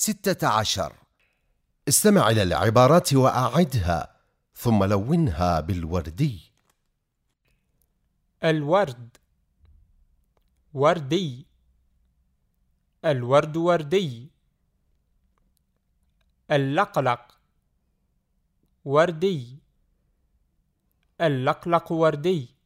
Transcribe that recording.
ستة عشر. استمع إلى العبارات وأعدها ثم لونها بالوردي. الورد. وردي. الورد وردي. اللقلق. وردي. اللقلق وردي.